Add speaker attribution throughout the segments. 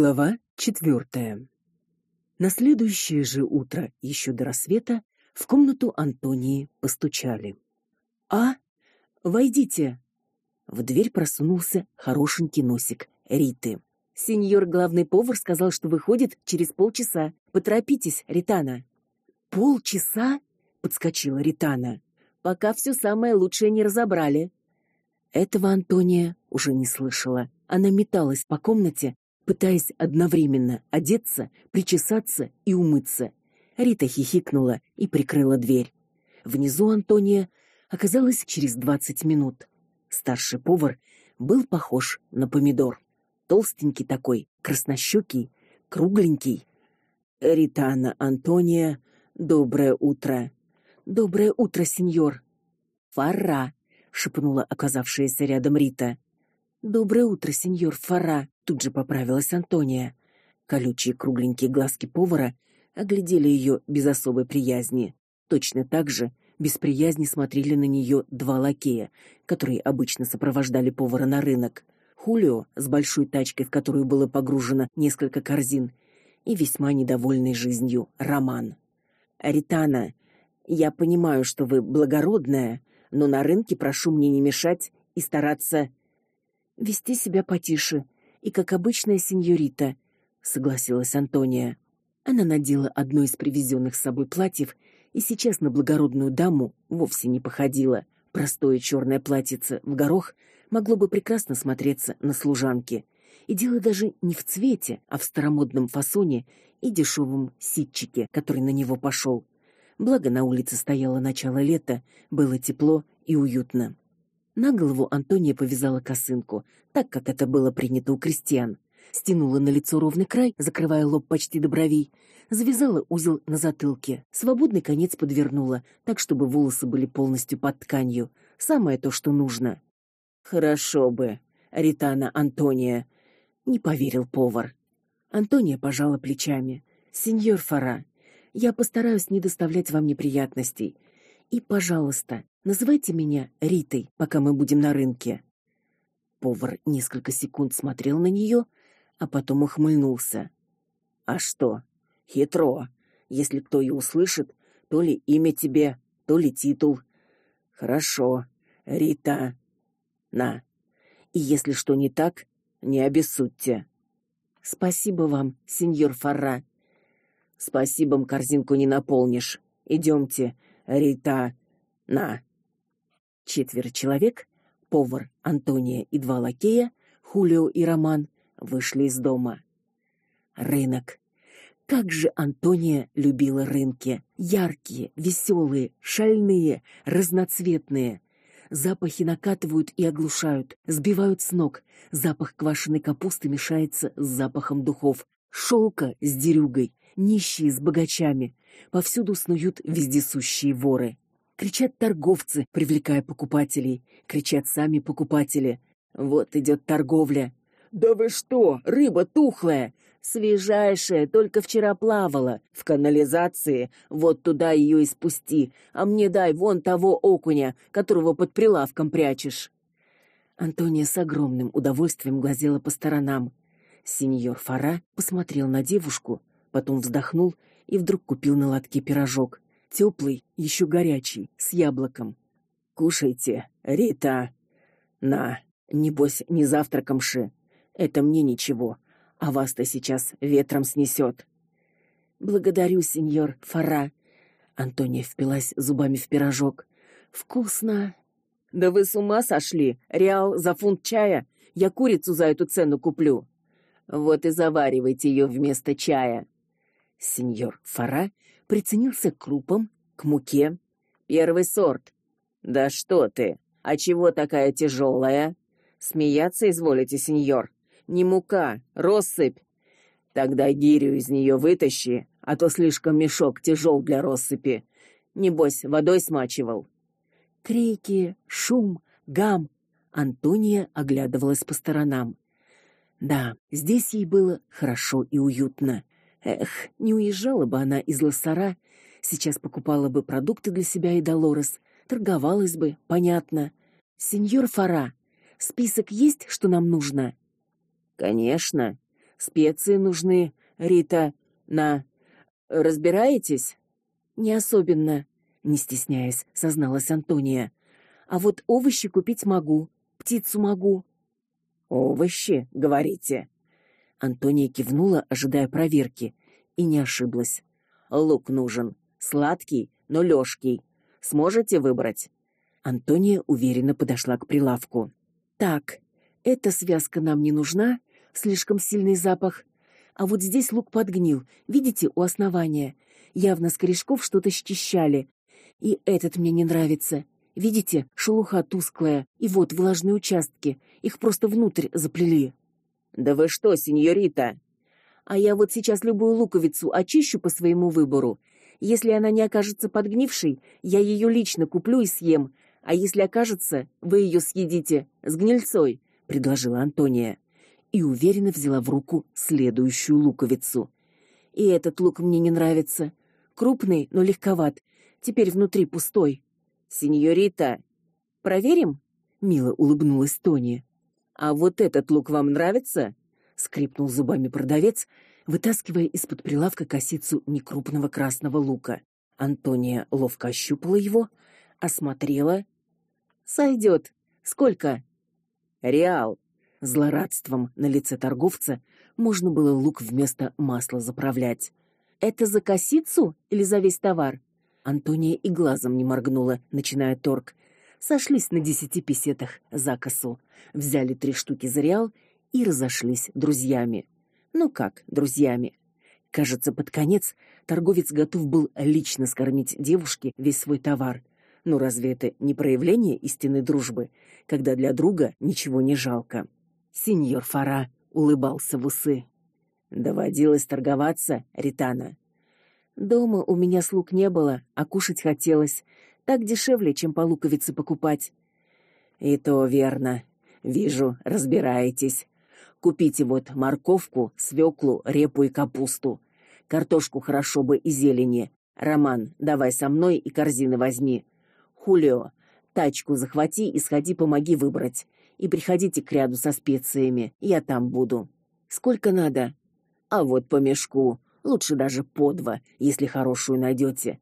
Speaker 1: Глава четвертая. На следующее же утро, еще до рассвета, в комнату Антонии постучали. "А, войдите". В дверь просунулся хорошенький носик Риты. Сеньор главный повар сказал, что выходит через полчаса. Поторопитесь, Ритана. Полчаса? подскочила Ритана. Пока все самое лучшее не разобрали. Этого Антония уже не слышала. Она металась по комнате, пытаясь одновременно одеться, причесаться и умыться. Рита хихикнула и прикрыла дверь. Внизу Антония оказалась через двадцать минут. Старший повар был похож на помидор. Толстенький такой, краснощёкий, кругленький. Ритана Антония, доброе утро. Доброе утро, сеньор. Фара, шепнула оказавшаяся рядом Рита. Доброе утро, сеньор Фара, тут же поправилась Антония. Колючие кругленькие глазки повара оглядели ее без особой приязни. Точно так же без приязни смотрели на нее два лакея, которые обычно сопровождали повара на рынок. Хулио с большой тачкой, в которую было погружено несколько корзин, и весьма недовольный жизнью Роман. Аритана, я понимаю, что вы благородная, но на рынке прошу мне не мешать и стараться вести себя потише и как обычная сеньорита, согласилась Антония. Она надела одно из привезенных с собой платьев и сейчас на благородную даму вовсе не походила. Простое черное платьице в горох могло бы прекрасно смотреться на служанке. И дело даже не в цвете, а в старомодном фасоне и дешевом ситчике, который на него пошел. Благо на улице стояло начало лета, было тепло и уютно. На голову Антония повязала косынку, так как это было принято у крестьян. Стянула на лицо ровный край, закрывая лоб почти до бровей, завязала узел на затылке. Свободный конец подвернула, так чтобы волосы были полностью под тканью. Самое то, что нужно. Хорошо бы, Ритана Антония, не поверил повар. Антония пожала плечами. Сеньор Фара, я постараюсь не доставлять вам неприятностей. И, пожалуйста, называйте меня Ритой, пока мы будем на рынке. Повар несколько секунд смотрел на нее, а потом ухмыльнулся. А что? Хитро. Если кто и услышит, то ли имя тебе, то ли титул. Хорошо. Рита. На. И если что не так, не обессудьте. Спасибо вам, сеньор Фарра. Спасибо, корзинку не наполнишь. Идемте, Рита, на. Четверо человек, повар Антония и два лакея, Хулио и Роман, вышли из дома. Рынок. Как же Антония любила рынки. Яркие, веселые, шальные, разноцветные. Запахи накатывают и оглушают, сбивают с ног. Запах квашеной капусты мешается с запахом духов, шелка с дерюгой, нищие с богачами. Повсюду снуют вездесущие воры. Кричат торговцы, привлекая покупателей, кричат сами покупатели. Вот идет торговля. Да вы что, рыба тухлая, свежайшая, только вчера плавала в канализации. Вот туда ее и спусти, а мне дай вон того окуня, которого под прилавком прячешь. Антония с огромным удовольствием глазела по сторонам. Сеньор Фара посмотрел на девушку, потом вздохнул и вдруг купил на лотке пирожок, теплый, еще горячий, с яблоком. Кушайте, Рита. На, небось, не завтраком ши. Это мне ничего, а вас-то сейчас ветром снесет. Благодарю, сеньор Фара. Антония впилась зубами в пирожок. Вкусно. Да вы с ума сошли? Реал за фунт чая? Я курицу за эту цену куплю. Вот и заваривайте ее вместо чая. Сеньор Фара приценился к крупам, к муке. Первый сорт. Да что ты? А чего такая тяжелая? Смеяться изволите, сеньор. Не мука, россыпь. Тогда гирю из нее вытащи, а то слишком мешок тяжел для россыпи. Небось, водой смачивал. Крики, шум, гам. Антония оглядывалась по сторонам. Да, здесь ей было хорошо и уютно. Эх, не уезжала бы она из Лассара, сейчас покупала бы продукты для себя и Долорес, торговалась бы, понятно. Сеньор Фара, список есть, что нам нужно? Конечно. Специи нужны, Рита, на Разбираетесь? Не особенно, не стесняясь, созналась Антония. А вот овощи купить могу, птицу могу. Овощи, говорите? Антония кивнула, ожидая проверки, и не ошиблась. Лук нужен, сладкий, но лёжкий. Сможете выбрать? Антония уверенно подошла к прилавку. Так, эта связка нам не нужна, слишком сильный запах. А вот здесь лук подгнил, видите, у основания. Явно с корешков что-то счищали. И этот мне не нравится. Видите, шелуха тусклая, и вот влажные участки, их просто внутрь заплели. Да вы что, сеньорита? А я вот сейчас любую луковицу очищу по своему выбору. Если она не окажется подгнившей, я ее лично куплю и съем. А если окажется, вы ее съедите с гнильцой, предложила Антония. И уверенно взяла в руку следующую луковицу. И этот лук мне не нравится. Крупный, но легковат. Теперь внутри пустой. Сеньорита, проверим? Мило улыбнулась Тони. А вот этот лук вам нравится? Скрипнул зубами продавец, вытаскивая из-под прилавка косицу некрупного красного лука. Антония ловко ощупала его, осмотрела. Сойдет. Сколько? Реал. Злорадством на лице торговца можно было лук вместо масла заправлять. Это за косицу или за весь товар? Антония и глазом не моргнула, начиная торг. Сошлись на десяти песетах за косу, взяли три штуки за реал и разошлись друзьями. Ну как, друзьями? Кажется, под конец торговец готов был лично скормить девушке весь свой товар. Но разве это не проявление истинной дружбы, когда для друга ничего не жалко? Сеньор Фара улыбался в усы. Доводилось торговаться, Ритана. Дома у меня слуг не было, а кушать хотелось. Так дешевле, чем по луковице покупать. И то верно. Вижу, разбираетесь. Купите вот морковку, свеклу, репу и капусту. Картошку хорошо бы и зелени. Роман, давай со мной и корзины возьми. Хулио, тачку захвати и сходи помоги выбрать. И приходите к ряду со специями, я там буду. Сколько надо? А вот по мешку. Лучше даже по два, если хорошую найдете.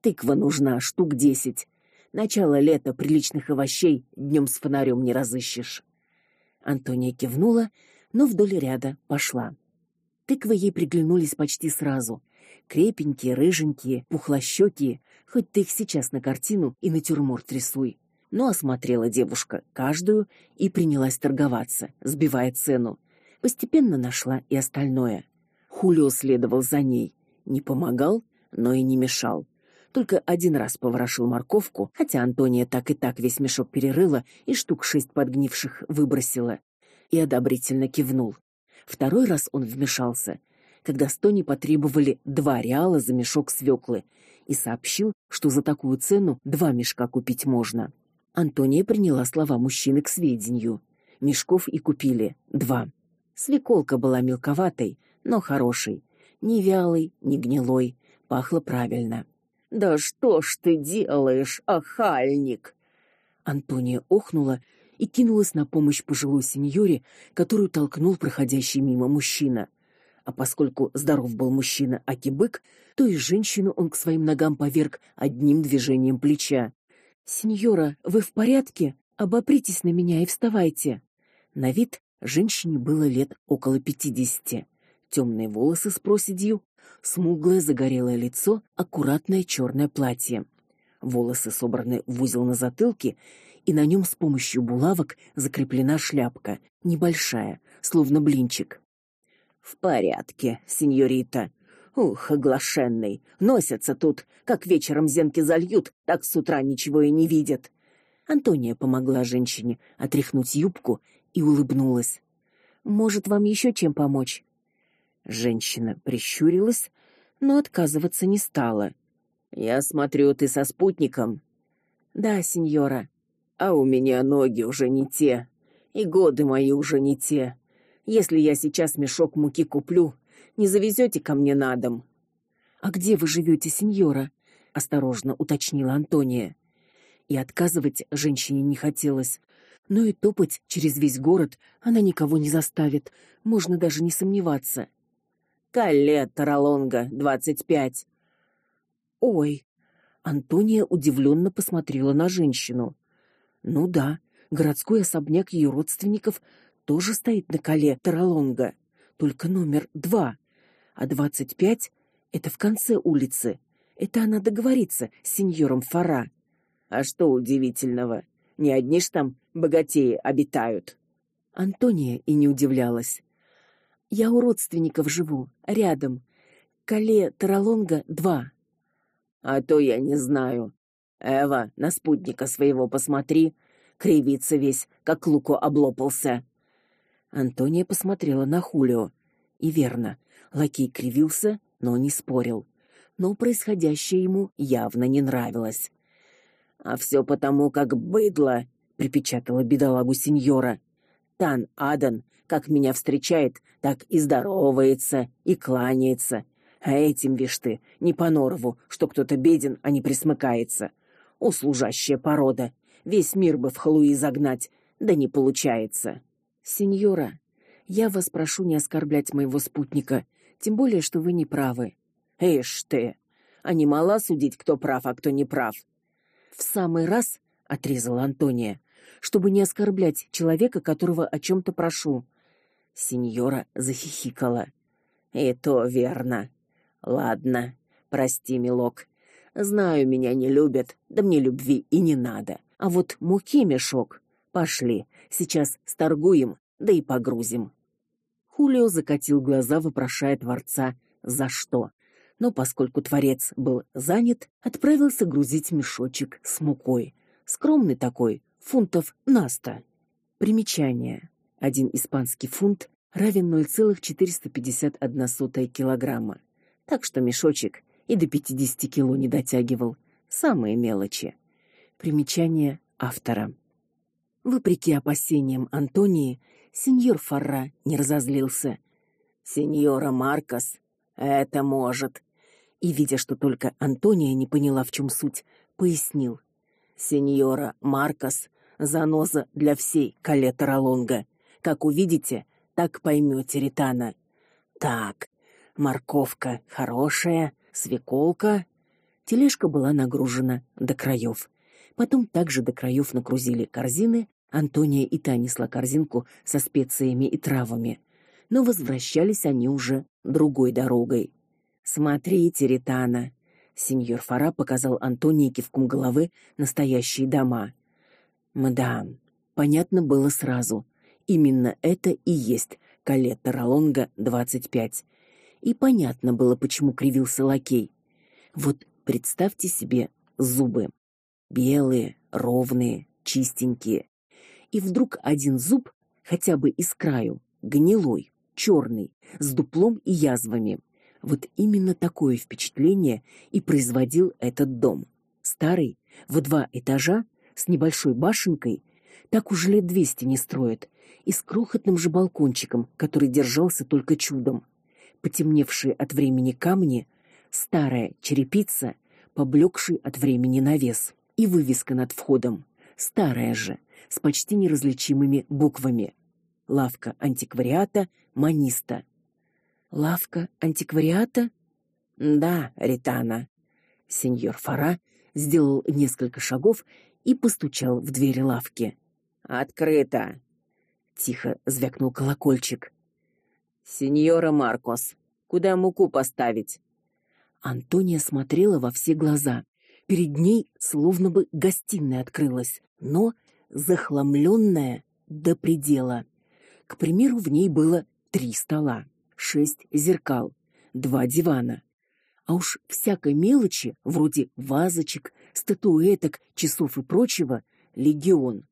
Speaker 1: Тыква нужна штук десять. Начало лета приличных овощей днем с фонарем не разыщешь. Антония кивнула, но вдоль ряда пошла. Тыквы ей приглянулись почти сразу. Крепенькие, рыженькие, пухлощёкие, хоть ты их сейчас на картину и натюрморт рисуй. Но осмотрела девушка каждую и принялась торговаться, сбивая цену. Постепенно нашла и остальное. Хулио следовал за ней, не помогал, но и не мешал. Только один раз поворошил морковку, хотя Антония так и так весь мешок перерыла и штук шесть подгнивших выбросила, и одобрительно кивнул. Второй раз он вмешался, когда Стони потребовали два реала за мешок свеклы, и сообщил, что за такую цену два мешка купить можно. Антония приняла слова мужчины к сведению. Мешков и купили два. Свеколка была мелковатой, но хороший, не вялый, не гнилой, пахло правильно. Да что ж ты делаешь, охальник? Антония охнула и кинулась на помощь пожилой сеньоре, которую толкнул проходящий мимо мужчина. А поскольку здоров был мужчина Акибык, то и женщину он к своим ногам поверг одним движением плеча. Сеньора, вы в порядке? Обопритесь на меня и вставайте. На вид женщине было лет около пятидесяти темные волосы с проседью, смуглое загорелое лицо, аккуратное черное платье. Волосы собраны в узел на затылке, и на нем с помощью булавок закреплена шляпка, небольшая, словно блинчик. В порядке, сеньорита. Ух, оглашенный, носятся тут, как вечером зенки зальют, так с утра ничего и не видят. Антония помогла женщине отряхнуть юбку и улыбнулась. Может, вам еще чем помочь? Женщина прищурилась, но отказываться не стала. Я смотрю, ты со спутником. Да, сеньора. А у меня ноги уже не те, и годы мои уже не те. Если я сейчас мешок муки куплю, не завезете ко мне на дом. А где вы живете, сеньора? осторожно уточнила Антония. И отказывать женщине не хотелось, Но и топать через весь город она никого не заставит, можно даже не сомневаться.
Speaker 2: Калет Таралонга, двадцать пять.
Speaker 1: Ой. Антония удивленно посмотрела на женщину. Ну да, городской особняк ее родственников тоже стоит на Кале Таралонга, только номер два, а двадцать пять — это в конце улицы. Это она договорится с сеньором Фара.
Speaker 2: А что удивительного? Не одни ж там богатеи обитают.
Speaker 1: Антония и не удивлялась. Я у родственников живу, рядом. Кале Таралонга 2.
Speaker 2: А то я не знаю. Эва, на спутника своего посмотри, кривится весь, как луко облопался.
Speaker 1: Антония посмотрела на Хулио. И верно, лакей кривился, но не спорил. Но происходящее ему явно не нравилось.
Speaker 2: А все потому, как быдло, припечатала бедолагу сеньора. Тан Адан, как меня встречает, так и здоровается, и кланяется. А этим вишь ты, не по норову, что кто-то беден, а не присмыкается. Услужащая порода. Весь мир бы в халуи загнать, да не получается.
Speaker 1: Сеньора, я вас прошу не оскорблять моего спутника, тем более что вы не правы.
Speaker 2: Эш ты, а не мало судить, кто прав, а кто не прав.
Speaker 1: В самый раз, отрезала Антония, чтобы не оскорблять человека, которого о чем то прошу.
Speaker 2: Сеньора захихикала. И то верно. Ладно, прости, милок. Знаю, меня не любят, да мне любви и не надо. А вот муки мешок. Пошли, сейчас сторгуем, да и погрузим.
Speaker 1: Хулио закатил глаза, вопрошая творца: "За что?" но поскольку творец был занят, отправился грузить мешочек с мукой. Скромный такой, фунтов на сто. Примечание. Один испанский фунт равен 0,451 килограмма. Так что мешочек и до 50 кило не дотягивал. Самые мелочи. Примечание автора. Вопреки опасениям Антонии, сеньор Фарра не разозлился.
Speaker 2: Сеньора Маркос, это может
Speaker 1: и видя, что только Антония не поняла, в чем суть, пояснил:
Speaker 2: "Сеньора Маркос заноза для всей Калетаралонга. Как увидите, так поймете, Ритана. Так, морковка хорошая, свеколка.
Speaker 1: Тележка была нагружена до краев. Потом также до краев нагрузили корзины. Антония и та несла корзинку со специями и травами. Но возвращались они уже другой дорогой. Смотрите, Ритана. Сеньор Фара показал Антонии кивком головы настоящие дома. Мадам, понятно было сразу. Именно это и есть Калетта Ролонга 25. И понятно было, почему кривился лакей. Вот представьте себе зубы. Белые, ровные, чистенькие. И вдруг один зуб, хотя бы из краю, гнилой, черный, с дуплом и язвами. Вот именно такое впечатление и производил этот дом. Старый, в два этажа, с небольшой башенкой, так уже лет двести не строят, и с крохотным же балкончиком, который держался только чудом. Потемневшие от времени камни, старая черепица, поблекший от времени навес и вывеска над входом, старая же, с почти неразличимыми буквами. Лавка антиквариата Маниста. Лавка антиквариата?
Speaker 2: Да, Ритана.
Speaker 1: Сеньор Фара сделал несколько шагов и постучал в дверь лавки.
Speaker 2: Открыто.
Speaker 1: Тихо звякнул колокольчик.
Speaker 2: Сеньора Маркос, куда муку поставить?
Speaker 1: Антония смотрела во все глаза. Перед ней словно бы гостиная открылась, но захламленная до предела. К примеру, в ней было три стола шесть зеркал, два дивана. А уж всякой мелочи, вроде вазочек, статуэток, часов и прочего, легион.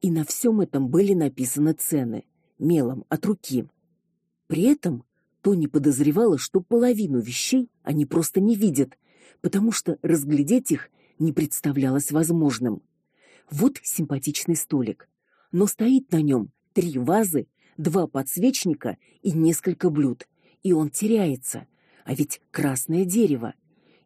Speaker 1: И на всем этом были написаны цены мелом от руки. При этом Тони подозревала, что половину вещей они просто не видят, потому что разглядеть их не представлялось возможным. Вот симпатичный столик, но стоит на нем три вазы два подсвечника и несколько блюд, и он теряется. А ведь красное дерево,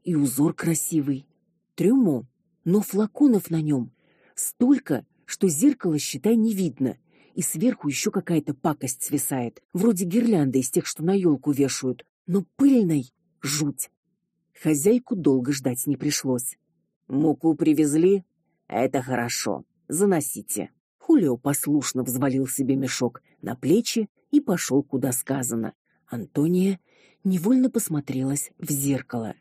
Speaker 1: и узор красивый. Трюмо, но флаконов на нем столько, что зеркало, считай, не видно, и сверху еще какая-то пакость свисает, вроде гирлянды из тех, что на елку вешают, но пыльной жуть. Хозяйку долго ждать не пришлось.
Speaker 2: Муку привезли? Это хорошо. Заносите.
Speaker 1: Хулио послушно взвалил себе мешок на плечи и пошел куда сказано. Антония невольно посмотрелась в зеркало.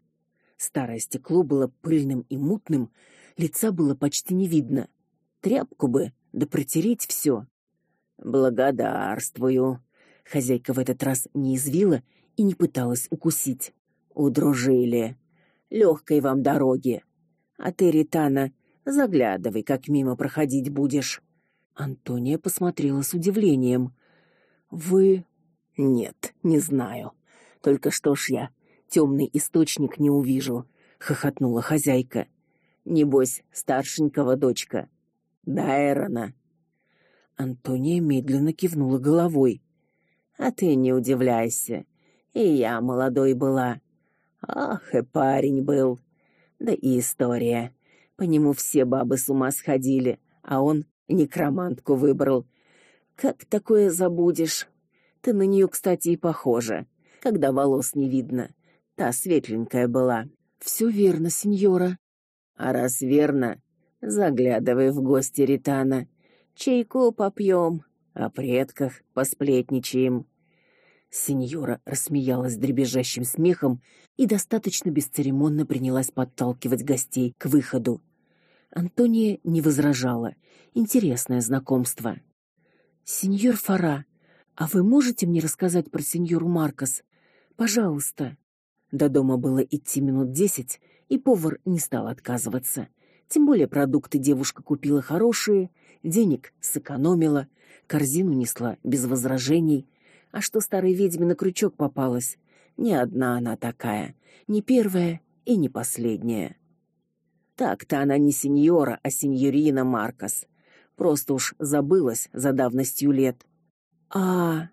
Speaker 1: Старое стекло было пыльным и мутным, лица было почти не видно. Тряпку бы, да протереть все.
Speaker 2: Благодарствую.
Speaker 1: Хозяйка в этот раз не извила и не пыталась укусить.
Speaker 2: Удружили. Легкой вам дороги. А ты, Ритана, заглядывай, как мимо проходить будешь.
Speaker 1: Антония посмотрела с удивлением. Вы
Speaker 2: Нет, не знаю. Только что ж я темный источник не увижу, хохотнула хозяйка. Небось, старшенького дочка. Да, Эрона.
Speaker 1: Антония медленно кивнула головой.
Speaker 2: А ты не удивляйся. И я молодой была. Ах, и парень был. Да и история. По нему все бабы с ума сходили, а он некромантку выбрал. Как такое забудешь? Ты на нее, кстати, и похожа, когда волос не видно. Та светленькая была.
Speaker 1: Все верно, сеньора.
Speaker 2: А раз верно, заглядывай в гости Ритана. Чайку попьем, о предках посплетничаем.
Speaker 1: Сеньора рассмеялась дребезжащим смехом и достаточно бесцеремонно принялась подталкивать гостей к выходу. Антония не возражала. Интересное знакомство. Сеньор Фара, а вы можете мне рассказать про сеньору Маркос? Пожалуйста. До дома было идти минут десять, и повар не стал отказываться. Тем более продукты девушка купила хорошие, денег сэкономила, корзину несла без возражений. А что старой ведьме на крючок попалась? Не одна она такая, не первая и не последняя. Так-то она не сеньора, а сеньорина Маркос. Просто уж забылась за давностью лет. А,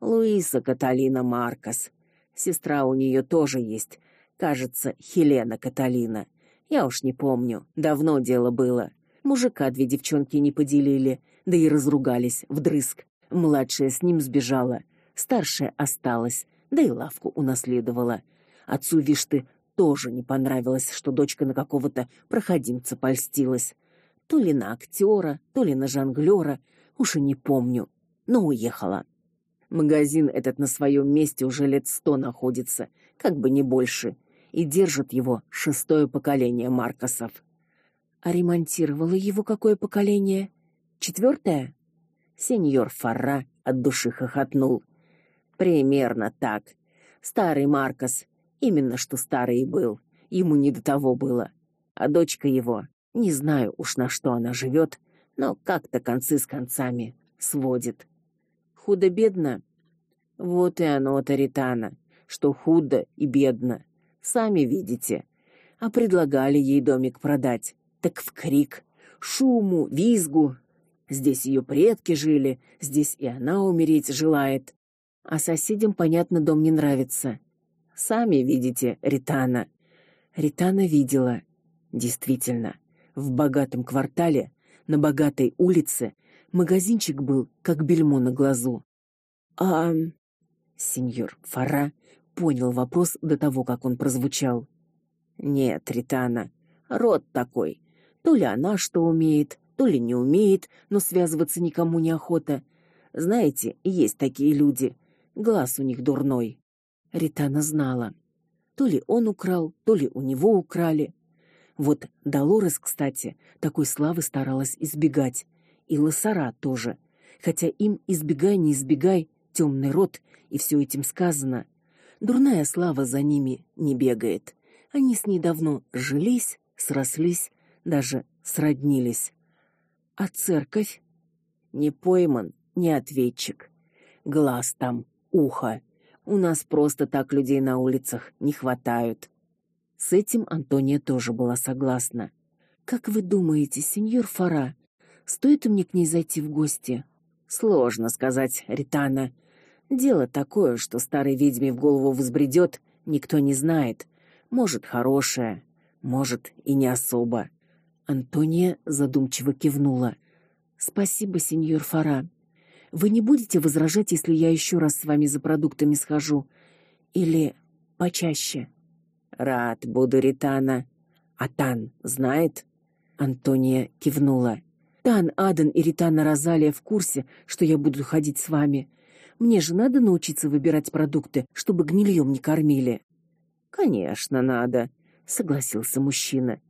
Speaker 1: Луиса Каталина Маркос. Сестра у нее тоже есть, кажется, Хелена Каталина. Я уж не помню, давно дело было. Мужика две девчонки не поделили, да и разругались вдрызг. Младшая с ним сбежала, старшая осталась, да и лавку унаследовала. Отцу Вишты тоже не понравилось, что дочка на какого-то проходимца польстилась. То ли на актера, то ли на жонглера, уж и не помню, но уехала. Магазин этот на своем месте уже лет сто находится, как бы не больше, и держит его шестое поколение Маркосов. А ремонтировало его какое поколение? Четвертое? Сеньор Фарра от души хохотнул. Примерно так. Старый Маркос, именно что старый был. Ему не до того было. А дочка его, не знаю уж на что она живет, но как-то концы с концами сводит. Худо-бедно. Вот и оно, Таритана, что худо и бедно. Сами видите. А предлагали ей домик продать. Так в крик, шуму, визгу. Здесь ее предки жили, здесь и она умереть желает а соседям, понятно, дом не нравится. Сами видите, Ритана. Ритана видела. Действительно, в богатом квартале, на богатой улице, магазинчик был как бельмо на глазу. А сеньор Фара понял вопрос до того, как он прозвучал. Нет, Ритана, род такой. То ли она что умеет, то ли не умеет, но связываться никому не охота. Знаете, есть такие люди. Глаз у них дурной. Ритана знала. То ли он украл, то ли у него украли. Вот Долорес, кстати, такой славы старалась избегать, и Лосара тоже. Хотя им избегай, не избегай, темный род, и все этим сказано. Дурная слава за ними не бегает. Они с ней давно жились, срослись, даже сроднились. А церковь не пойман, не ответчик. Глаз там ухо. У нас просто так людей на улицах не хватает. С этим Антония тоже была согласна. Как вы думаете, сеньор Фара, стоит мне к ней зайти в гости? Сложно сказать, Ритана. Дело такое, что старой ведьме в голову взбредет, никто не знает. Может, хорошее, может и не особо. Антония задумчиво кивнула. Спасибо, сеньор Фара. Вы не будете возражать, если я еще раз с вами за продуктами схожу или почаще?
Speaker 2: Рад буду, Ритана. А Тан знает?
Speaker 1: Антония кивнула. Тан Аден и Ритана Розалия в курсе, что я буду ходить с вами. Мне же надо научиться выбирать продукты, чтобы гнильем не кормили.
Speaker 2: Конечно, надо, согласился мужчина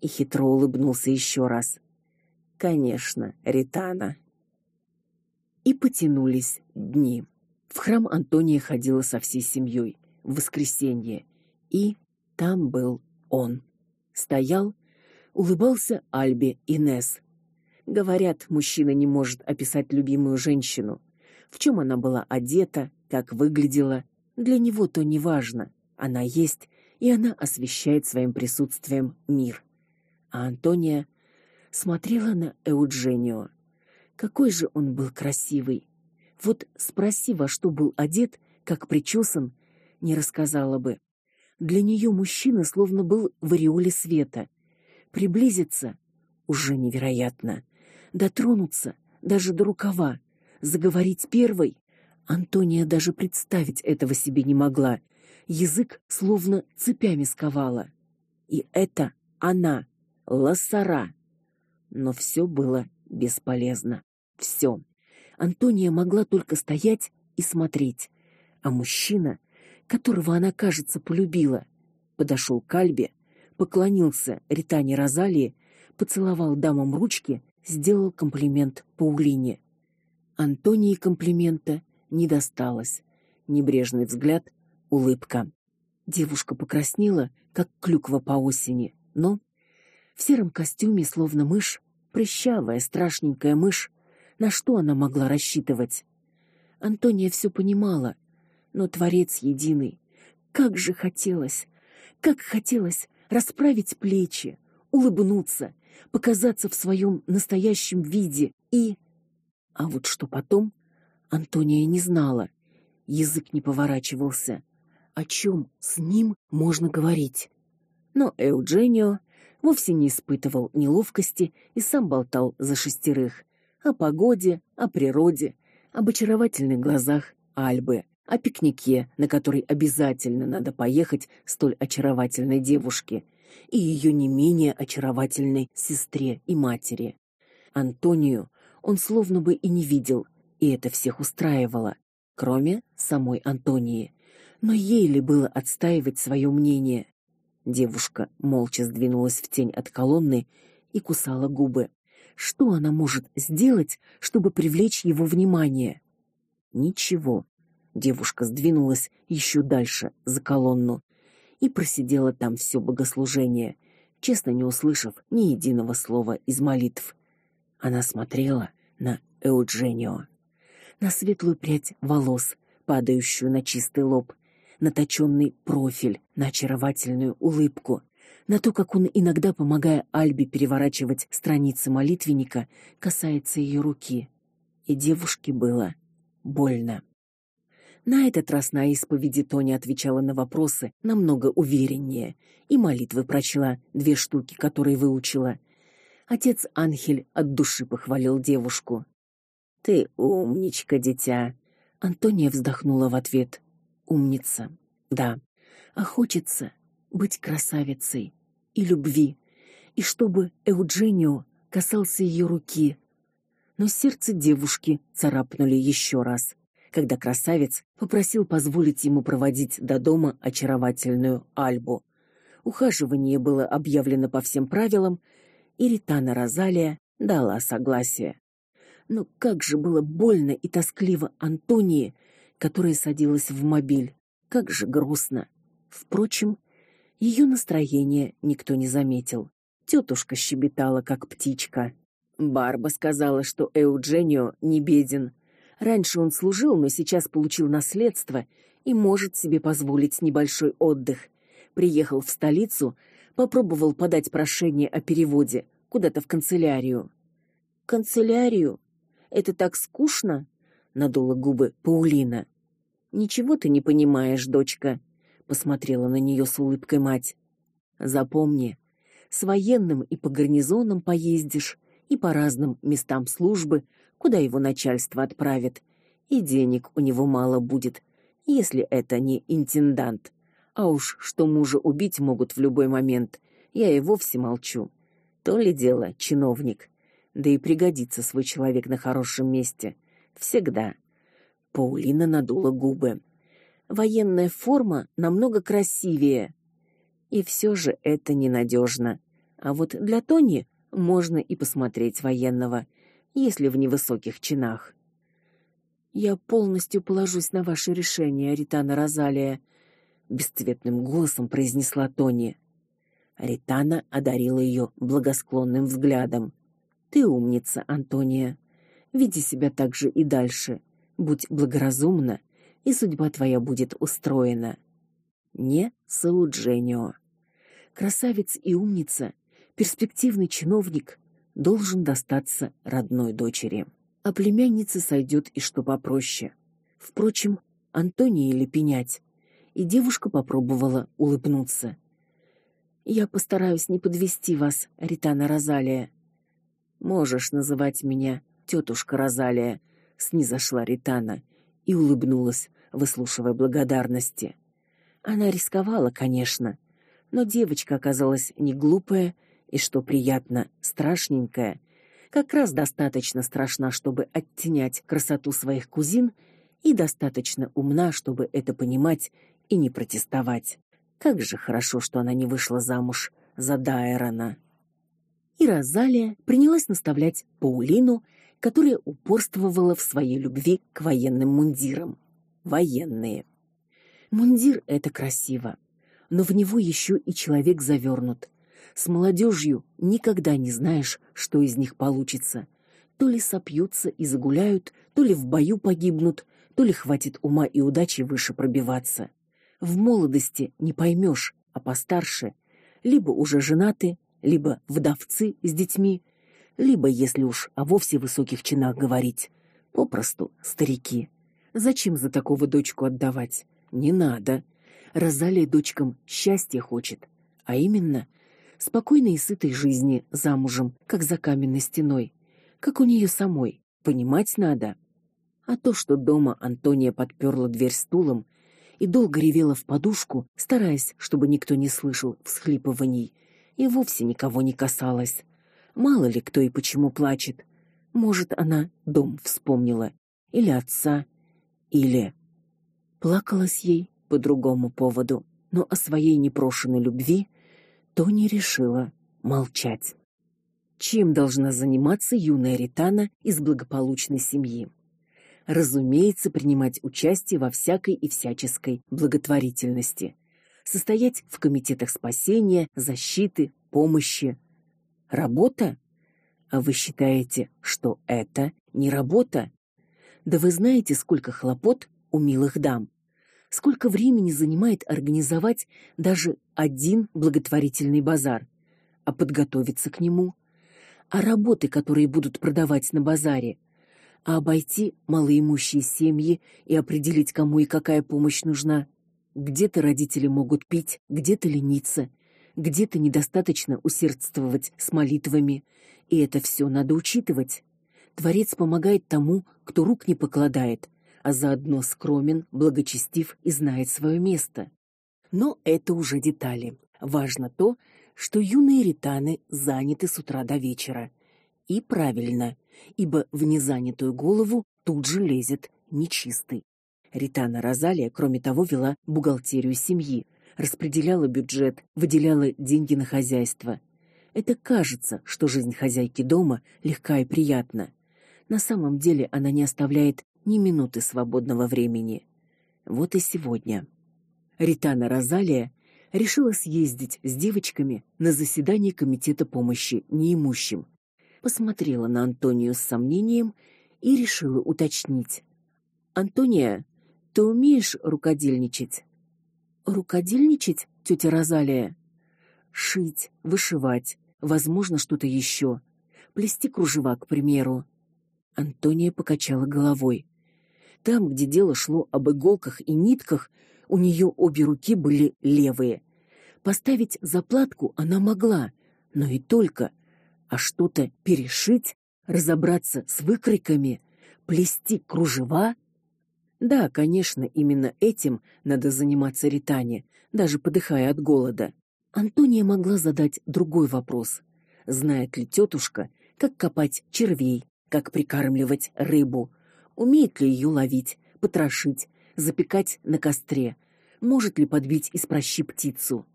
Speaker 2: и хитро улыбнулся еще раз. Конечно, Ритана.
Speaker 1: И потянулись дни. В храм Антония ходила со всей семьей в воскресенье, и там был он. Стоял, улыбался Альбе и Нес. Говорят, мужчина не может описать любимую женщину. В чем она была одета, как выглядела, для него то не важно. Она есть, и она освещает своим присутствием мир. А Антония смотрела на Эудженио. Какой же он был красивый. Вот спроси, во что был одет, как причёсан, не рассказала бы. Для нее мужчина словно был в ореоле света. Приблизиться уже невероятно. Дотронуться даже до рукава, заговорить первой, Антония даже представить этого себе не могла. Язык словно цепями сковала. И это она, Лассара. Но все было бесполезно. Все. Антония могла только стоять и смотреть, а мужчина, которого она, кажется, полюбила, подошел к Альбе, поклонился Ритане Розалии, поцеловал дамам ручки, сделал комплимент Паулине. Антонии комплимента не досталось. Небрежный взгляд, улыбка. Девушка покраснела, как клюква по осени, но в сером костюме, словно мышь, прыщавая, страшненькая мышь, на что она могла рассчитывать? Антония все понимала, но творец единый. Как же хотелось, как хотелось расправить плечи, улыбнуться, показаться в своем настоящем виде и а вот что потом, Антония не знала. Язык не поворачивался. О чем с ним можно говорить? Но Эудженио вовсе не испытывал неловкости и сам болтал за шестерых о погоде, о природе, об очаровательных глазах Альбы, о пикнике, на который обязательно надо поехать столь очаровательной девушке и ее не менее очаровательной сестре и матери. Антонию он словно бы и не видел, и это всех устраивало, кроме самой Антонии. Но ей ли было отстаивать свое мнение? Девушка молча сдвинулась в тень от колонны и кусала губы. Что она может сделать, чтобы привлечь его внимание? Ничего. Девушка сдвинулась еще дальше, за колонну, и просидела там все богослужение, честно не услышав ни единого слова из молитв. Она смотрела на Эудженио, на светлую прядь волос, падающую на чистый лоб, на точенный профиль, на очаровательную улыбку, на то, как он иногда, помогая Альбе переворачивать страницы молитвенника, касается ее руки. И девушке было больно. На этот раз на исповеди Тоня отвечала на вопросы намного увереннее и молитвы прочла две штуки, которые выучила — Отец Анхель от души похвалил девушку. Ты умничка, дитя. Антония вздохнула в ответ. Умница. Да. А хочется быть красавицей и любви, и чтобы Эудженио касался ее руки. Но сердце девушки царапнули еще раз, когда красавец попросил позволить ему проводить до дома очаровательную Альбу. Ухаживание было объявлено по всем правилам, и Ритана Розалия дала согласие. Но как же было больно и тоскливо Антонии, которая садилась в мобиль. Как же грустно. Впрочем, ее настроение никто не заметил. Тетушка щебетала как птичка. Барба сказала, что Эудженио не беден. Раньше он служил, но сейчас получил наследство и может себе позволить небольшой отдых. Приехал в столицу, попробовал подать прошение о переводе куда-то в канцелярию. Канцелярию? Это так скучно, надула губы Паулина. Ничего ты не понимаешь, дочка, посмотрела на нее с улыбкой мать. Запомни, с военным и по гарнизонам поездишь, и по разным местам службы, куда его начальство отправит. И денег у него мало будет, если это не интендант. А уж что мужа убить могут в любой момент, я и вовсе молчу. То ли дело чиновник. Да и пригодится свой человек на хорошем месте. Всегда. Паулина надула губы. Военная форма намного красивее. И все же это ненадежно. А вот для Тони можно и посмотреть военного, если в невысоких чинах. Я полностью положусь на ваше решение, Ритана Розалия, бесцветным голосом произнесла Тони. Ритана одарила ее благосклонным взглядом. Ты умница, Антония. Веди себя так же и дальше. Будь благоразумна, и судьба твоя будет устроена. Не Саудженио. Красавец и умница, перспективный чиновник должен достаться родной дочери. А племяннице сойдет и что попроще. Впрочем, Антонии лепенять, и девушка попробовала улыбнуться. Я постараюсь не подвести вас, Ритана Розалия. Можешь называть меня тетушка Розалия, снизошла Ритана и улыбнулась, выслушивая благодарности. Она рисковала, конечно, но девочка оказалась не глупая и, что приятно, страшненькая. Как раз достаточно страшна, чтобы оттенять красоту своих кузин, и достаточно умна, чтобы это понимать и не протестовать. Как же хорошо, что она не вышла замуж за Дайрона. И Розалия принялась наставлять Паулину, которая упорствовала в своей любви к военным мундирам. Военные. Мундир это красиво, но в него еще и человек завернут. С молодежью никогда не знаешь, что из них получится. То ли сопьются и загуляют, то ли в бою погибнут, то ли хватит ума и удачи выше пробиваться. В молодости не поймешь, а постарше либо уже женаты, либо вдовцы с детьми, либо, если уж о вовсе высоких чинах говорить, попросту старики. Зачем за такого дочку отдавать? Не надо. Розалия дочкам счастья хочет, а именно спокойной и сытой жизни замужем, как за каменной стеной, как у нее самой. Понимать надо. А то, что дома Антония подперла дверь стулом и долго ревела в подушку, стараясь, чтобы никто не слышал всхлипываний, и вовсе никого не касалась. Мало ли кто и почему плачет. Может, она дом вспомнила или отца, или плакалась ей по другому поводу, но о своей непрошенной любви Тони решила молчать. Чем должна заниматься юная Ритана из благополучной семьи? разумеется, принимать участие во всякой и всяческой благотворительности, состоять в комитетах спасения, защиты, помощи. Работа? А вы считаете, что это не работа? Да вы знаете, сколько хлопот у милых дам. Сколько времени занимает организовать даже один благотворительный базар, а подготовиться к нему, а работы, которые будут продавать на базаре, а обойти малоимущие семьи и определить, кому и какая помощь нужна. Где-то родители могут пить, где-то лениться, где-то недостаточно усердствовать с молитвами, и это все надо учитывать. Творец помогает тому, кто рук не покладает, а заодно скромен, благочестив и знает свое место. Но это уже детали. Важно то, что юные ританы заняты с утра до вечера. И правильно ибо в незанятую голову тут же лезет нечистый. Ритана Розалия, кроме того, вела бухгалтерию семьи, распределяла бюджет, выделяла деньги на хозяйство. Это кажется, что жизнь хозяйки дома легка и приятна. На самом деле она не оставляет ни минуты свободного времени. Вот и сегодня. Ритана Розалия решила съездить с девочками на заседание комитета помощи неимущим, посмотрела на Антонию с сомнением и решила уточнить: "Антония, ты умеешь рукодельничать?" "Рукодельничать, тетя Розалия?" "Шить, вышивать, возможно, что-то еще. Плести кружева, к примеру." Антония покачала головой. Там, где дело шло об иголках и нитках, у нее обе руки были левые. Поставить заплатку она могла, но и только а что-то перешить, разобраться с выкройками, плести кружева. Да, конечно, именно этим надо заниматься Ритане, даже подыхая от голода. Антония могла задать другой вопрос. Знает ли тетушка, как копать червей, как прикармливать рыбу, умеет ли ее ловить, потрошить, запекать на костре, может ли подбить из прощи птицу,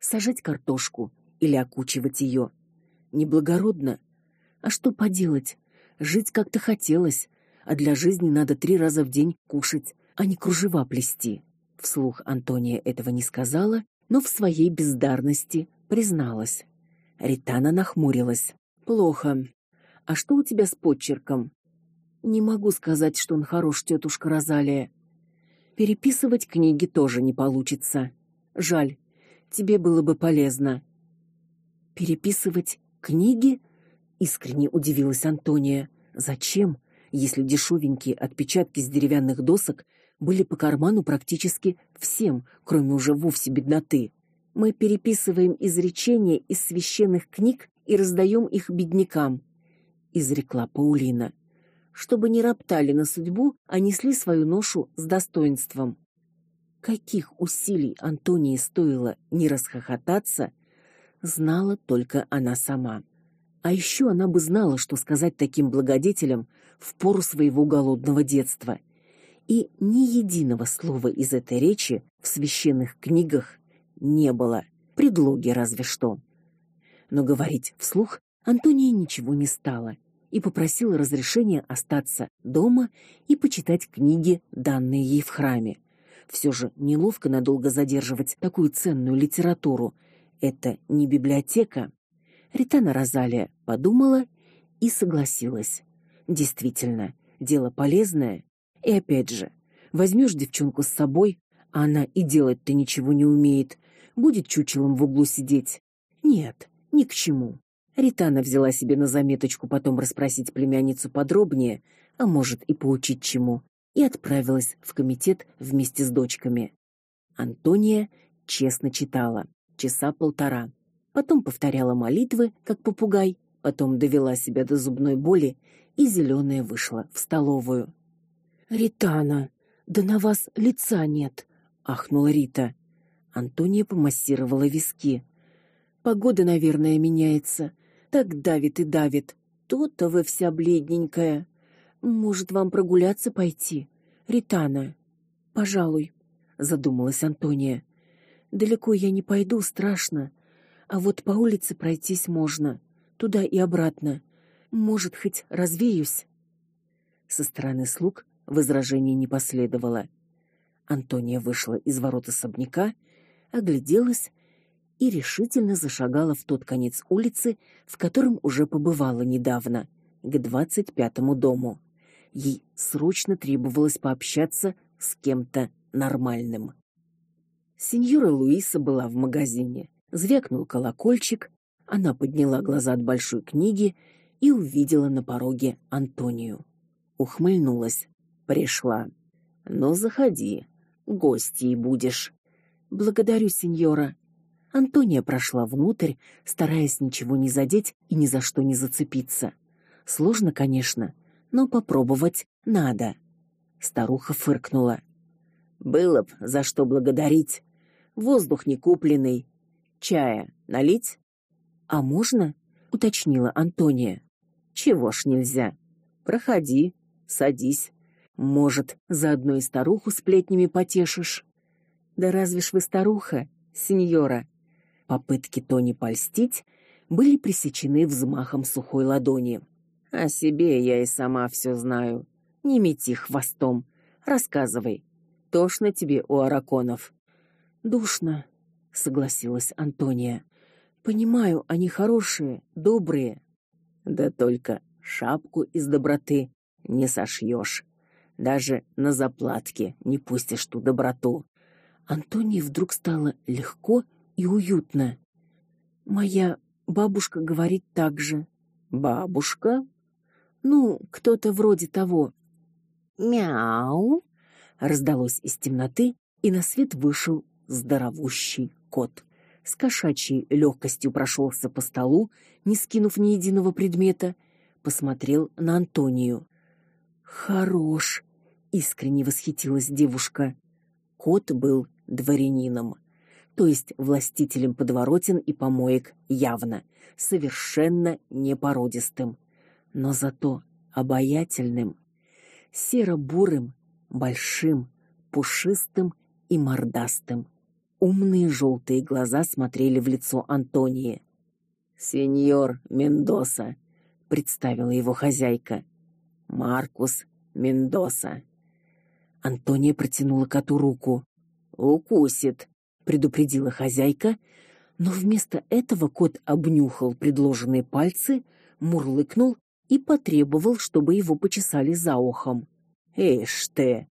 Speaker 1: сажать картошку или окучивать ее. Неблагородно. А что поделать? Жить как-то хотелось, а для жизни надо три раза в день кушать, а не кружева плести. Вслух Антония этого не сказала, но в своей бездарности призналась. Ритана нахмурилась. Плохо. А что у тебя с подчерком? Не могу сказать, что он хорош, тетушка Розалия. Переписывать книги тоже не получится. Жаль. Тебе было бы полезно. Переписывать книги? Искренне удивилась Антония. Зачем, если дешевенькие отпечатки с деревянных досок были по карману практически всем, кроме уже вовсе бедноты. Мы переписываем изречения из священных книг и раздаем их беднякам, изрекла Паулина. Чтобы не роптали на судьбу, а несли свою ношу с достоинством. Каких усилий Антонии стоило не расхохотаться, знала только она сама. А еще она бы знала, что сказать таким благодетелям в пору своего голодного детства и ни единого слова из этой речи в священных книгах не было, предлоги разве что. Но говорить вслух Антония ничего не стала и попросила разрешения остаться дома и почитать книги, данные ей в храме. Все же неловко надолго задерживать такую ценную литературу. Это не библиотека. Ритана Розалия подумала и согласилась. Действительно, дело полезное и опять же, возьмешь девчонку с собой, а она и делать-то ничего не умеет, будет чучелом в углу сидеть. Нет, ни к чему. Ритана взяла себе на заметочку потом расспросить племянницу подробнее, а может и поучить чему, и отправилась в комитет вместе с дочками. Антония честно читала часа полтора. Потом повторяла молитвы, как попугай, потом довела себя до зубной боли и зеленая вышла в столовую. Ритана, да на вас лица нет, ахнула Рита. Антония помассировала виски. Погода, наверное, меняется. Так давит и давит. То-то вы вся бледненькая. Может, вам прогуляться пойти? Ритана. Пожалуй, задумалась Антония. Далеко я не пойду, страшно. А вот по улице пройтись можно, туда и обратно. Может, хоть развеюсь. Со стороны слуг Возражений не последовало. Антония вышла из ворот особняка, огляделась и решительно зашагала в тот конец улицы, в котором уже побывала недавно, к двадцать пятому дому. Ей срочно требовалось пообщаться с кем-то нормальным. Сеньора Луиса была в магазине. Звякнул колокольчик, она подняла глаза от большой книги и увидела на пороге Антонию. Ухмыльнулась пришла. Ну, заходи, гостьей будешь. Благодарю, сеньора. Антония прошла внутрь, стараясь ничего не задеть и ни за что не зацепиться. Сложно, конечно, но попробовать надо. Старуха фыркнула. Было б за что благодарить. Воздух не купленный. Чая налить? А можно? уточнила Антония. Чего ж нельзя? Проходи, садись. Может, заодно и старуху сплетнями потешишь? Да разве ж вы старуха, сеньора? Попытки Тони польстить были пресечены взмахом сухой ладони. О себе я и сама все знаю. Не мети хвостом. Рассказывай. Тошно тебе у араконов. Душно, согласилась Антония. Понимаю, они хорошие, добрые. Да только шапку из доброты не сошьешь. Даже на заплатке не пустишь ту доброту. Антонии вдруг стало легко и уютно. Моя бабушка говорит так же. Бабушка? Ну, кто-то вроде того. Мяу! раздалось из темноты, и на свет вышел здоровущий кот. С кошачьей легкостью прошелся по столу, не скинув ни единого предмета, посмотрел на Антонию. Хорош, искренне восхитилась девушка. Кот был дворянином, то есть властителем подворотен и помоек явно, совершенно непородистым, но зато обаятельным, серо-бурым, большим, пушистым и мордастым. Умные желтые глаза смотрели в лицо Антонии.
Speaker 2: Сеньор Мендоса, представила его хозяйка. Маркус Мендоса.
Speaker 1: Антония протянула коту руку.
Speaker 2: Укусит,
Speaker 1: предупредила хозяйка, но вместо этого кот обнюхал предложенные пальцы, мурлыкнул и потребовал, чтобы его почесали за ухом.
Speaker 2: "Эш ты,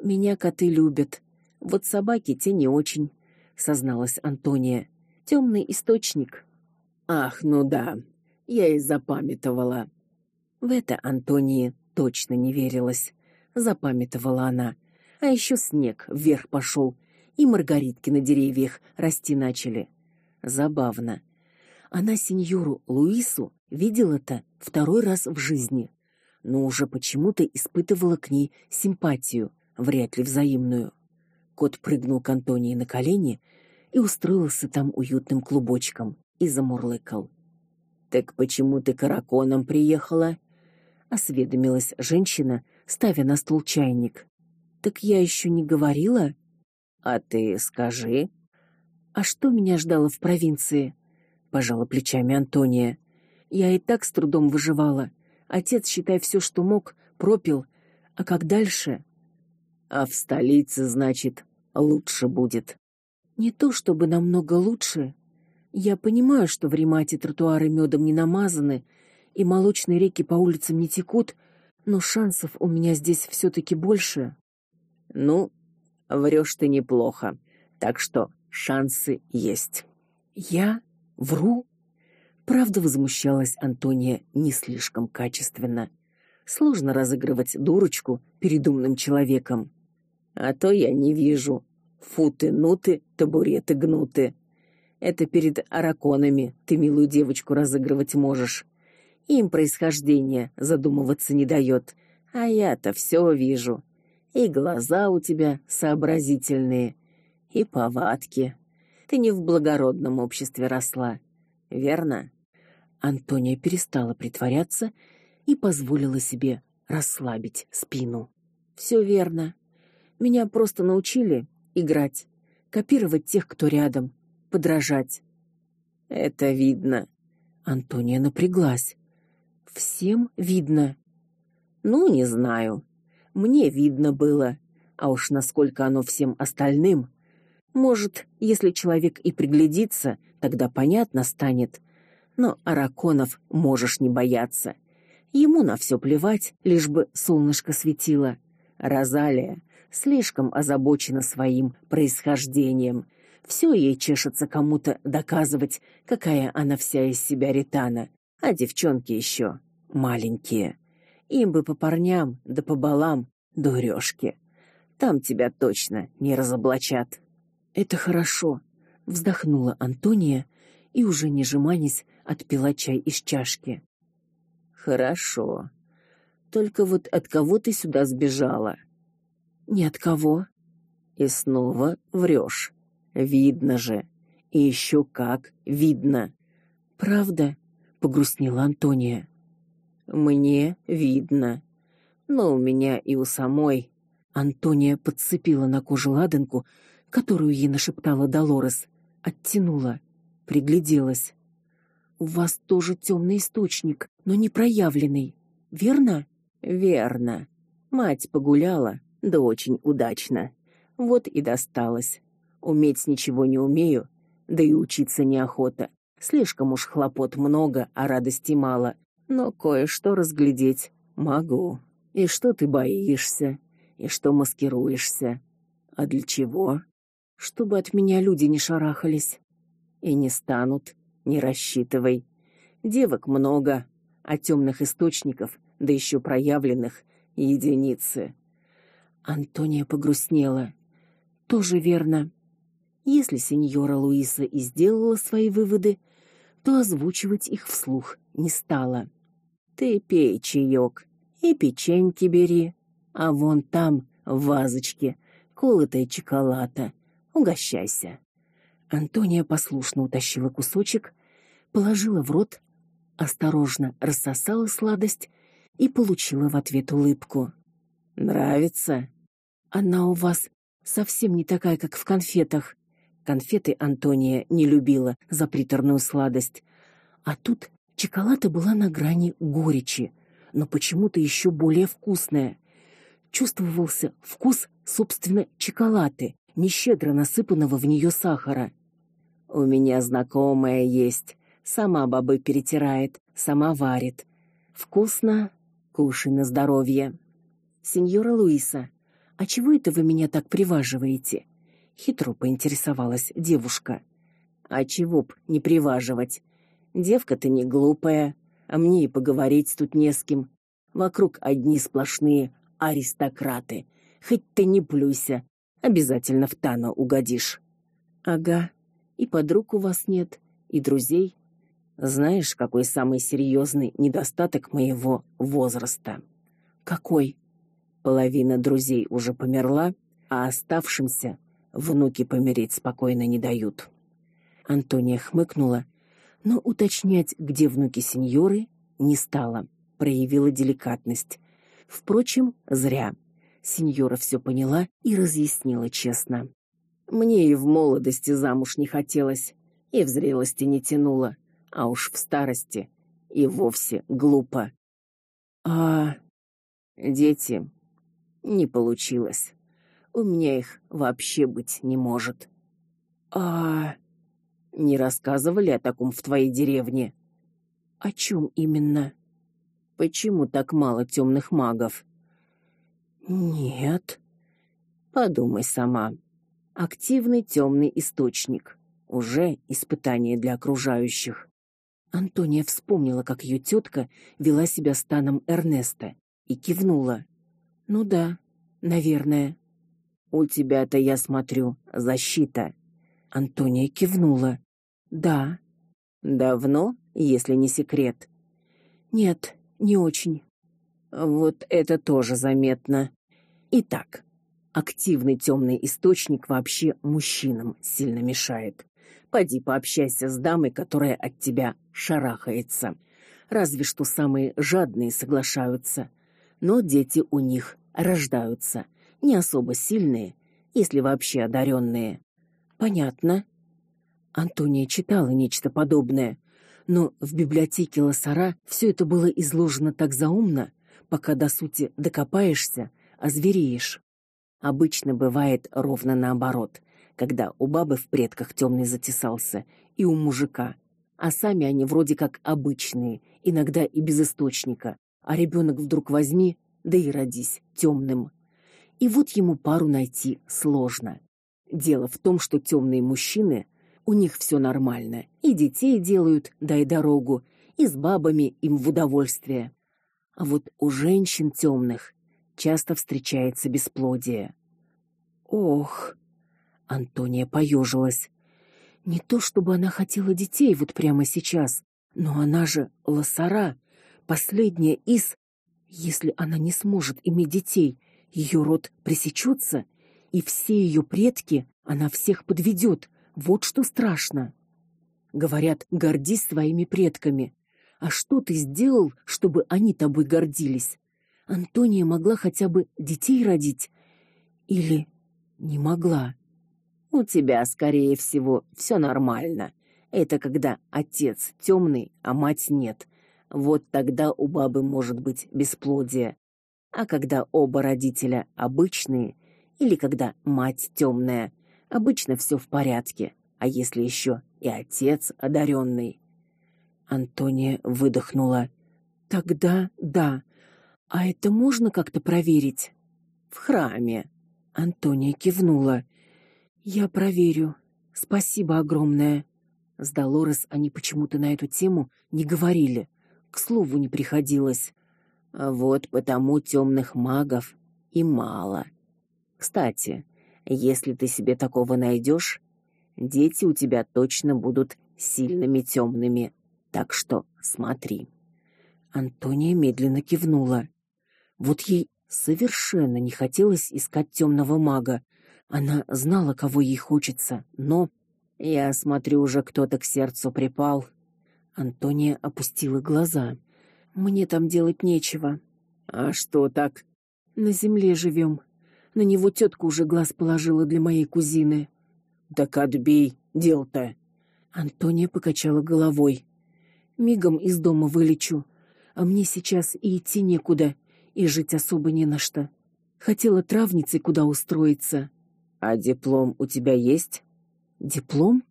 Speaker 1: меня коты любят. Вот собаки те не очень", созналась Антония. Темный источник.
Speaker 2: Ах, ну да. Я и запамятовала.
Speaker 1: В это Антонии точно не верилось. Запамятовала она. А еще снег вверх пошел, и маргаритки на деревьях расти начали. Забавно. Она сеньору Луису видела-то второй раз в жизни, но уже почему-то испытывала к ней симпатию, вряд ли взаимную. Кот прыгнул к Антонии на колени и устроился там уютным клубочком и замурлыкал.
Speaker 2: Так почему ты караконом приехала?
Speaker 1: осведомилась женщина, ставя на стол чайник. Так я еще не говорила?
Speaker 2: А ты скажи.
Speaker 1: А что меня ждало в провинции? пожала плечами Антония. Я и так с трудом выживала. Отец, считай, все, что мог, пропил. А как дальше?
Speaker 2: А в столице, значит, лучше будет.
Speaker 1: Не то чтобы намного лучше. Я понимаю, что в Римате тротуары медом не намазаны, и молочные реки по улицам не текут, но шансов у меня здесь все таки больше.
Speaker 2: Ну, врешь ты неплохо. Так что шансы есть.
Speaker 1: Я Вру? Правда возмущалась Антония не слишком качественно. Сложно разыгрывать дурочку перед умным человеком.
Speaker 2: А то я не вижу. Футы, нуты, табуреты гнуты. Это перед араконами ты милую девочку разыгрывать можешь. Им происхождение задумываться не дает, а я-то все вижу. И глаза у тебя сообразительные, и повадки. Ты не в благородном обществе росла, верно?
Speaker 1: Антония перестала притворяться и позволила себе расслабить спину. Все верно. Меня просто научили играть, копировать тех, кто рядом, подражать.
Speaker 2: Это видно.
Speaker 1: Антония напряглась. Всем видно.
Speaker 2: Ну, не знаю. Мне видно было, а уж насколько оно всем остальным, может, если человек и приглядится, тогда понятно станет. Но Араконов можешь не бояться. Ему на все плевать, лишь бы солнышко светило. Розалия слишком озабочена своим происхождением. Все ей чешется кому-то доказывать, какая она вся из себя ретана, а девчонки еще маленькие. Им бы по парням, да по балам, дурёшки. Там тебя точно не разоблачат.
Speaker 1: Это хорошо, вздохнула Антония и уже не жеманясь отпила чай из чашки.
Speaker 2: Хорошо. Только вот от кого ты сюда сбежала?
Speaker 1: Ни от кого.
Speaker 2: И снова врешь. Видно же. И еще как видно.
Speaker 1: Правда? погрустнела Антония.
Speaker 2: Мне видно. Но у меня и у самой
Speaker 1: Антония подцепила на коже ладанку, которую ей нашептала Долорес, оттянула, пригляделась. У вас тоже темный источник, но не проявленный, верно?
Speaker 2: Верно. Мать погуляла, да очень удачно. Вот и досталось. Уметь ничего не умею, да и учиться неохота. Слишком уж хлопот много, а радости мало. Но кое-что разглядеть могу. И что ты боишься, и что маскируешься. А для чего?
Speaker 1: чтобы от меня люди не шарахались.
Speaker 2: И не станут, не рассчитывай. Девок много, а темных источников, да еще проявленных, единицы.
Speaker 1: Антония погрустнела. Тоже верно. Если сеньора Луиса и сделала свои выводы, то озвучивать их вслух не стала. Ты пей чаек и печеньки бери, а вон там в вазочке колотая чоколада. Угощайся. Антония послушно утащила кусочек, положила в рот, осторожно рассосала сладость и получила в ответ улыбку. Нравится? Она у вас совсем не такая, как в конфетах. Конфеты Антония не любила за приторную сладость, а тут чоколада была на грани горечи, но почему-то еще более вкусная. Чувствовался вкус, собственно, чоколады, нещедро насыпанного в нее сахара. У меня знакомая есть, сама бабы перетирает, сама варит. Вкусно, кушай на здоровье. Сеньора Луиса, а чего это вы меня так приваживаете? хитро поинтересовалась девушка. А чего б не приваживать? Девка ты не глупая, а мне и поговорить тут не с кем. Вокруг одни сплошные аристократы. Хоть ты не плюйся, обязательно в Тану угодишь. Ага. И подруг у вас нет, и друзей. Знаешь, какой самый серьезный недостаток моего возраста? Какой? Половина друзей уже померла, а оставшимся внуки помереть спокойно не дают. Антония хмыкнула, но уточнять, где внуки сеньоры, не стала, проявила деликатность. Впрочем, зря. Сеньора все поняла и разъяснила честно. Мне и в молодости замуж не хотелось, и в зрелости не тянуло, а уж в старости и вовсе глупо. А дети не получилось. У меня их вообще быть не может. А не рассказывали о таком в твоей деревне? О чем именно? Почему так мало темных магов? Нет. Подумай сама. Активный темный источник уже испытание для окружающих. Антония вспомнила, как ее тетка вела себя с Таном Эрнеста и кивнула. Ну да, наверное. У тебя-то, я смотрю, защита. Антония кивнула. Да. Давно, если не секрет? Нет, не очень. Вот это тоже заметно. Итак, активный темный источник вообще мужчинам сильно мешает. Поди пообщайся с дамой, которая от тебя шарахается. Разве что самые жадные соглашаются, но дети у них рождаются не особо сильные, если вообще одаренные. Понятно. Антония читала нечто подобное, но в библиотеке Лосара все это было изложено так заумно, пока до сути докопаешься, озвереешь. Обычно бывает ровно наоборот, когда у бабы в предках темный затесался и у мужика, а сами они вроде как обычные, иногда и без источника, а ребенок вдруг возьми, да и родись темным и вот ему пару найти сложно. Дело в том, что темные мужчины, у них все нормально, и детей делают, дай дорогу, и с бабами им в удовольствие. А вот у женщин темных часто встречается бесплодие. Ох, Антония поежилась. Не то чтобы она хотела детей вот прямо сейчас, но она же лосара, последняя из если она не сможет иметь детей, ее род пресечется, и все ее предки она всех подведет. Вот что страшно. Говорят, гордись своими предками. А что ты сделал, чтобы они тобой гордились? Антония могла хотя бы детей родить или не могла? У тебя, скорее всего, все нормально. Это когда отец темный, а мать нет. Вот тогда у бабы может быть бесплодие. А когда оба родителя обычные или когда мать темная, обычно все в порядке. А если еще и отец одаренный? Антония выдохнула. Тогда да. А это можно как-то проверить? В храме. Антония кивнула. Я проверю. Спасибо огромное. С Долорес они почему-то на эту тему не говорили. К слову не приходилось. Вот потому темных магов и мало. Кстати, если ты себе такого найдешь,
Speaker 2: Дети у тебя точно будут сильными темными. Так что смотри.
Speaker 1: Антония медленно кивнула. Вот ей совершенно не хотелось искать темного мага. Она знала, кого ей хочется, но
Speaker 2: я смотрю, уже кто-то к сердцу припал.
Speaker 1: Антония опустила глаза. Мне там делать нечего.
Speaker 2: А что так?
Speaker 1: На земле живем. На него тетка уже глаз положила для моей кузины.
Speaker 2: Так отбей, дел-то.
Speaker 1: Антония покачала головой. Мигом из дома вылечу, а мне сейчас и идти некуда, и жить особо не на что. Хотела травницей куда устроиться.
Speaker 2: А диплом у тебя есть?
Speaker 1: Диплом?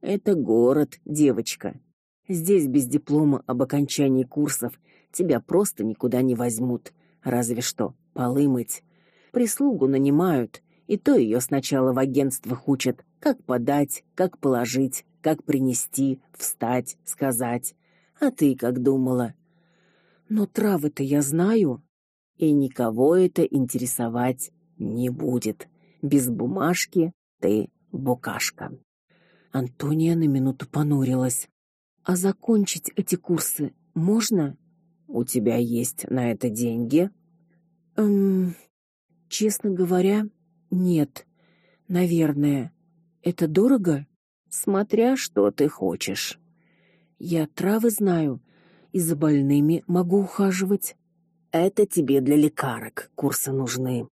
Speaker 2: Это город, девочка. Здесь без диплома об окончании курсов тебя просто никуда не возьмут, разве что полы мыть. Прислугу нанимают, и то ее сначала в агентствах учат, как подать, как положить, как принести, встать, сказать. А ты как думала?
Speaker 1: Но травы-то я знаю,
Speaker 2: и никого это интересовать не будет. Без бумажки ты букашка.
Speaker 1: Антония на минуту понурилась. А закончить эти курсы можно?
Speaker 2: У тебя есть на это деньги?
Speaker 1: Эм, честно говоря, нет. Наверное. Это дорого?
Speaker 2: Смотря что ты хочешь.
Speaker 1: Я травы знаю, и за больными могу ухаживать.
Speaker 2: Это тебе для лекарок курсы нужны.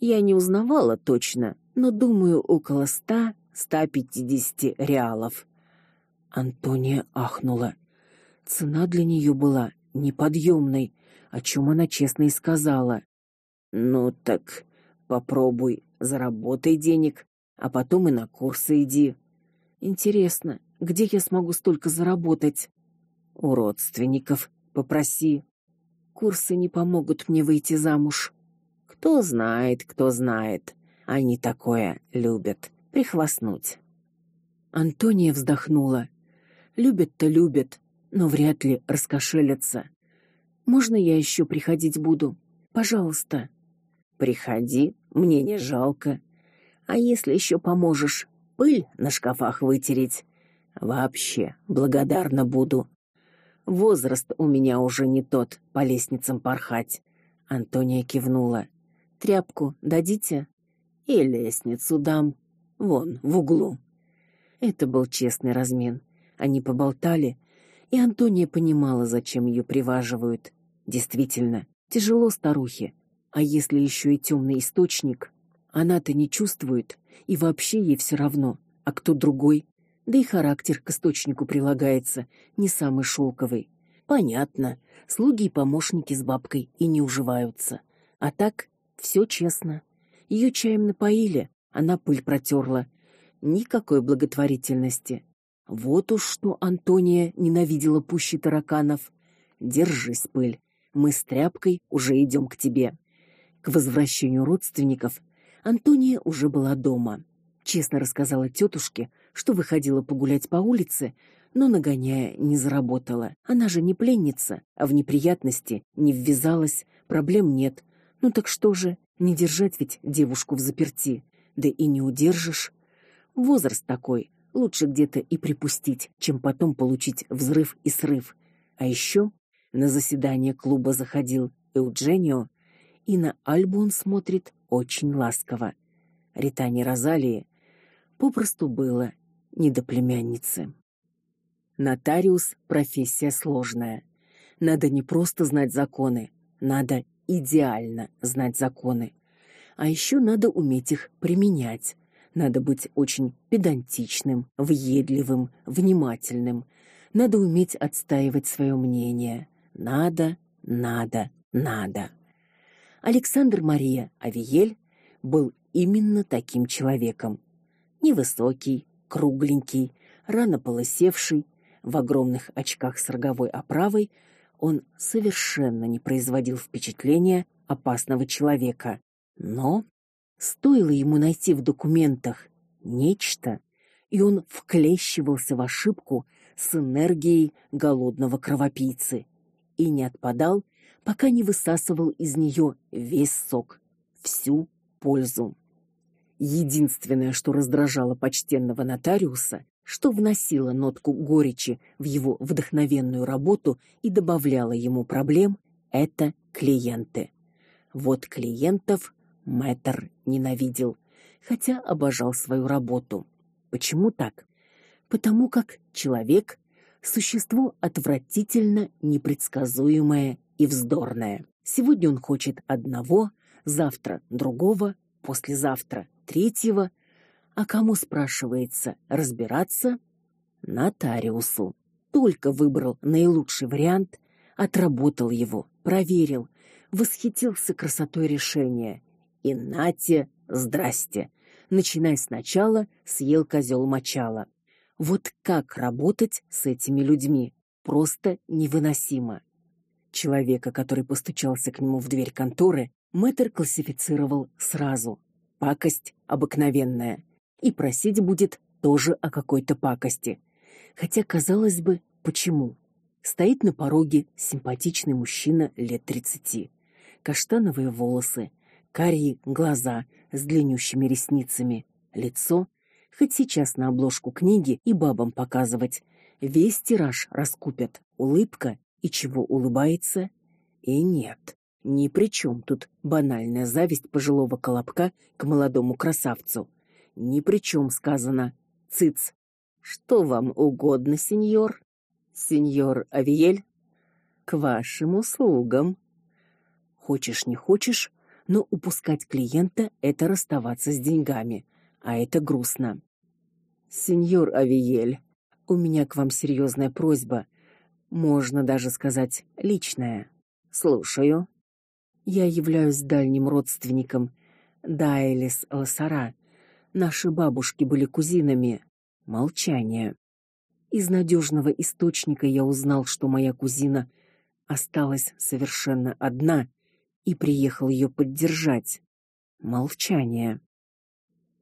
Speaker 2: Я не узнавала точно, но думаю, около ста-ста пятидесяти реалов.
Speaker 1: Антония ахнула. Цена для нее была неподъемной, о чем она честно и сказала.
Speaker 2: Ну так попробуй, заработай денег, а потом и на курсы иди.
Speaker 1: Интересно, где я смогу столько заработать?
Speaker 2: У родственников попроси.
Speaker 1: Курсы не помогут мне выйти замуж.
Speaker 2: Кто знает, кто знает. Они такое любят прихвастнуть.
Speaker 1: Антония вздохнула. Любят-то любят, но вряд ли раскошелятся. Можно я еще приходить буду? Пожалуйста.
Speaker 2: Приходи, мне не жалко. А если еще поможешь пыль на шкафах вытереть, вообще благодарна буду. Возраст у меня уже не тот, по лестницам порхать.
Speaker 1: Антония кивнула. Тряпку дадите?
Speaker 2: И лестницу дам. Вон, в углу.
Speaker 1: Это был честный размен. Они поболтали, и Антония понимала, зачем ее приваживают. Действительно, тяжело старухе. А если еще и темный источник, она-то не чувствует, и вообще ей все равно, а кто другой. Да и характер к источнику прилагается, не самый шелковый. Понятно, слуги и помощники с бабкой и не уживаются. А так все честно. Ее чаем напоили, она пыль протерла. Никакой благотворительности. Вот уж что Антония ненавидела пуще тараканов. Держись, пыль. Мы с тряпкой уже идем к тебе. К возвращению родственников Антония уже была дома. Честно рассказала тетушке, что выходила погулять по улице, но нагоняя не заработала. Она же не пленница, а в неприятности не ввязалась, проблем нет. Ну так что же, не держать ведь девушку в заперти, да и не удержишь. Возраст такой, лучше где-то и припустить, чем потом получить взрыв и срыв. А еще на заседание клуба заходил Eugenio, и на Альбу он смотрит очень ласково. Ритане Розалии попросту было не до племянницы. Нотариус профессия сложная. Надо не просто знать законы, надо идеально знать законы. А еще надо уметь их применять надо быть очень педантичным, въедливым, внимательным. Надо уметь отстаивать свое мнение. Надо, надо, надо. Александр Мария Авиель был именно таким человеком. Невысокий, кругленький, рано полысевший, в огромных очках с роговой оправой, он совершенно не производил впечатления опасного человека. Но Стоило ему найти в документах нечто, и он вклещивался в ошибку с энергией голодного кровопийцы и не отпадал, пока не высасывал из нее весь сок, всю пользу. Единственное, что раздражало почтенного нотариуса, что вносило нотку горечи в его вдохновенную работу и добавляло ему проблем, это клиенты. Вот клиентов Мэтр ненавидел, хотя обожал свою работу. Почему так? Потому как человек существо отвратительно непредсказуемое и вздорное. Сегодня он хочет одного, завтра другого, послезавтра третьего, а кому спрашивается разбираться? Нотариусу. Только выбрал наилучший вариант, отработал его, проверил, восхитился красотой решения. И нате, здрасте. Начинай сначала, съел козел мочала. Вот как работать с этими людьми? Просто невыносимо. Человека, который постучался к нему в дверь конторы, Мэтр классифицировал сразу. Пакость обыкновенная. И просить будет тоже о какой-то пакости. Хотя, казалось бы, почему? Стоит на пороге симпатичный мужчина лет тридцати. Каштановые волосы, карие глаза с длиннющими ресницами, лицо хоть сейчас на обложку книги и бабам показывать. Весь тираж раскупят. Улыбка и чего улыбается? И нет. Ни при чем тут банальная зависть пожилого колобка к молодому красавцу. Ни при чем сказано: "Цыц. Что вам угодно, сеньор? Сеньор Авиель, к вашим услугам". Хочешь не хочешь, но упускать клиента это расставаться с деньгами а это грустно. Сеньор Авиель, у меня к вам серьезная просьба, можно даже сказать, личная. Слушаю. Я являюсь дальним родственником Дайлис Лосара. Наши бабушки были кузинами. Молчание. Из надежного источника я узнал, что моя кузина осталась совершенно одна и приехал ее поддержать. Молчание.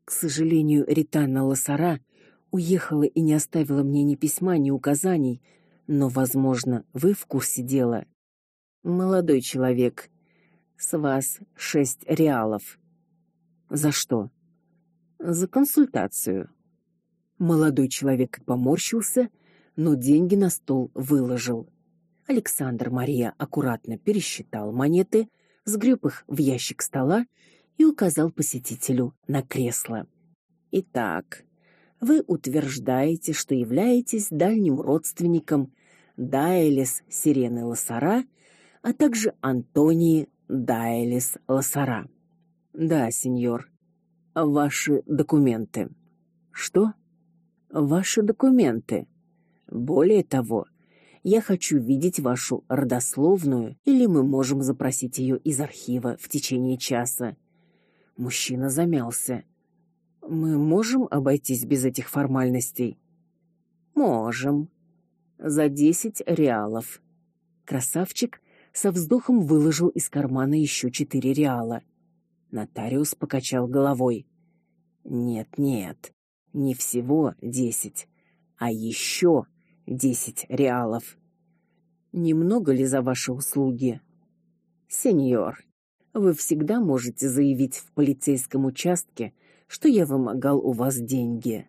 Speaker 1: К сожалению, Ритана Лосара уехала и не оставила мне ни письма, ни указаний, но, возможно, вы в курсе дела. Молодой человек, с вас шесть реалов. За что? За консультацию. Молодой человек поморщился, но деньги на стол выложил. Александр Мария аккуратно пересчитал монеты, сгреб их в ящик стола и указал посетителю на кресло. Итак, вы утверждаете, что являетесь дальним родственником Дайлис Сирены Лосара, а также Антонии Дайлис Лосара. Да, сеньор. Ваши документы. Что? Ваши документы. Более того, я хочу видеть вашу родословную, или мы можем запросить ее из архива в течение часа. Мужчина замялся. Мы можем обойтись без этих формальностей. Можем. За десять реалов. Красавчик со вздохом выложил из кармана еще четыре реала. Нотариус покачал головой. Нет, нет. Не всего десять, а еще десять реалов. Немного ли за ваши услуги? Сеньор, вы всегда можете заявить в полицейском участке, что я вымогал у вас деньги.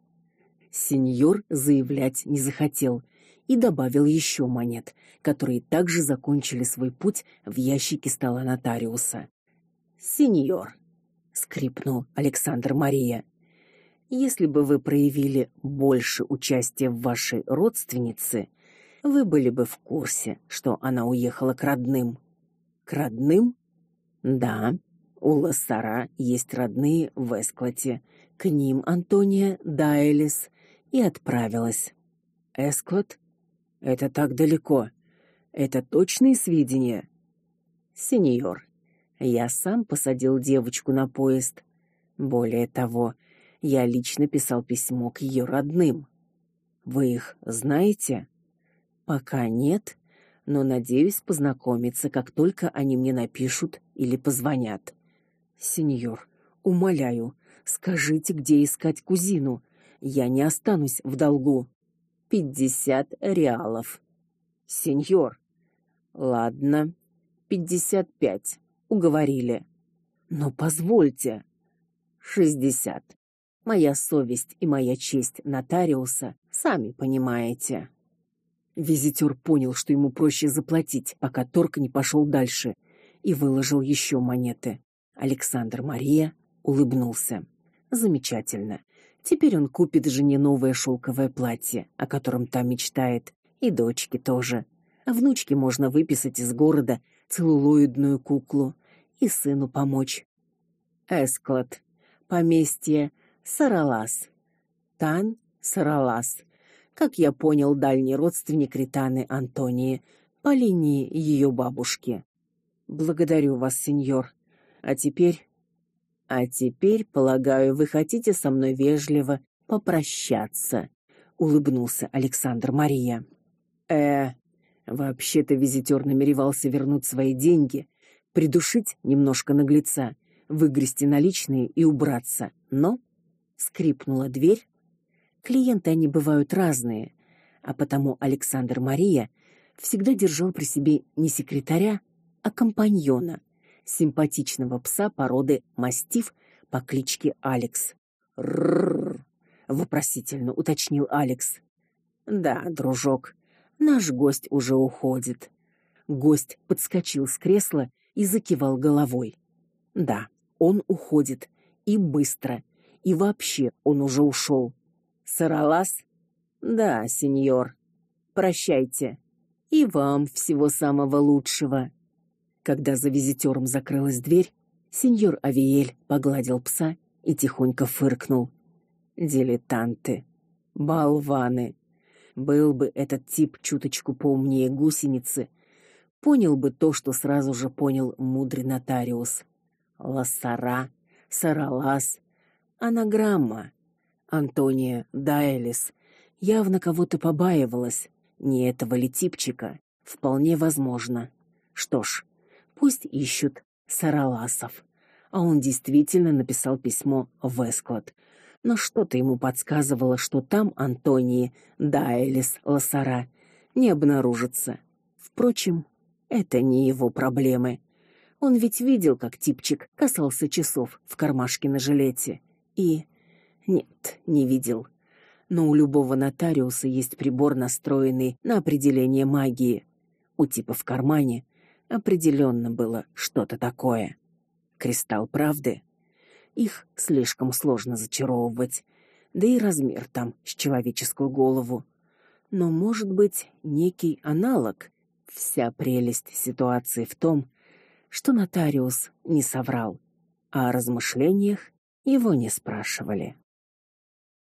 Speaker 1: Сеньор заявлять не захотел и добавил еще монет, которые также закончили свой путь в ящике стола нотариуса. Сеньор, скрипнул Александр Мария. Если бы вы проявили больше участия в вашей родственнице, вы были бы в курсе, что она уехала к родным. К родным? Да, у Лассара есть родные в Эсклоте. К ним Антония Дайлис и отправилась. Эсклот? Это так далеко. Это точные сведения. Сеньор, я сам посадил девочку на поезд. Более того, я лично писал письмо к ее родным. Вы их знаете? Пока нет, но надеюсь познакомиться, как только они мне напишут или позвонят. Сеньор, умоляю, скажите, где искать кузину. Я не останусь в долгу. Пятьдесят реалов. Сеньор. Ладно, пятьдесят пять. Уговорили. Но позвольте.
Speaker 2: шестьдесят. Моя совесть и моя честь нотариуса, сами понимаете.
Speaker 1: Визитер понял, что ему проще заплатить, пока торг не пошел дальше, и выложил еще монеты. Александр Мария улыбнулся. Замечательно. Теперь он купит жене новое шелковое платье, о котором та мечтает, и дочке тоже. А внучке можно выписать из города целлулоидную куклу и сыну помочь. Эсклад. Поместье Саралас. Тан Саралас. Как я понял, дальний родственник Ританы Антонии по линии ее бабушки. Благодарю вас, сеньор. А теперь а теперь, полагаю, вы хотите со мной вежливо попрощаться, улыбнулся Александр Мария. Э, вообще-то визитер намеревался вернуть свои деньги, придушить немножко наглеца, выгрести наличные и убраться. Но скрипнула дверь. Клиенты они бывают разные, а потому Александр Мария всегда держал при себе не секретаря, а компаньона, симпатичного пса породы мастиф по кличке Алекс. Рррр, вопросительно уточнил Алекс. Да, дружок, наш гость уже уходит. Гость подскочил с кресла и закивал головой. Да, он уходит и быстро. И вообще, он уже ушел. Саралас? Да, сеньор. Прощайте. И вам всего самого лучшего. Когда за визитером закрылась дверь, сеньор Авиель погладил пса и тихонько фыркнул. Дилетанты, болваны. Был бы этот тип чуточку поумнее гусеницы, понял бы то, что сразу же понял мудрый нотариус. Лассара, Саралас, анаграмма. Антония Дайлис явно кого-то побаивалась, не этого ли типчика, вполне возможно. Что ж, Пусть ищут Сараласов. А он действительно написал письмо в Эсклад. Но что-то ему подсказывало, что там Антонии Дайлис Лосара не обнаружится. Впрочем, это не его проблемы. Он ведь видел, как типчик касался часов в кармашке на жилете. И нет, не видел. Но у любого нотариуса есть прибор, настроенный на определение магии. У типа в кармане определенно было что-то такое. Кристалл правды. Их слишком сложно зачаровывать, да и размер там с человеческую голову. Но, может быть, некий аналог. Вся прелесть ситуации в том, что нотариус не соврал, а о размышлениях его не спрашивали.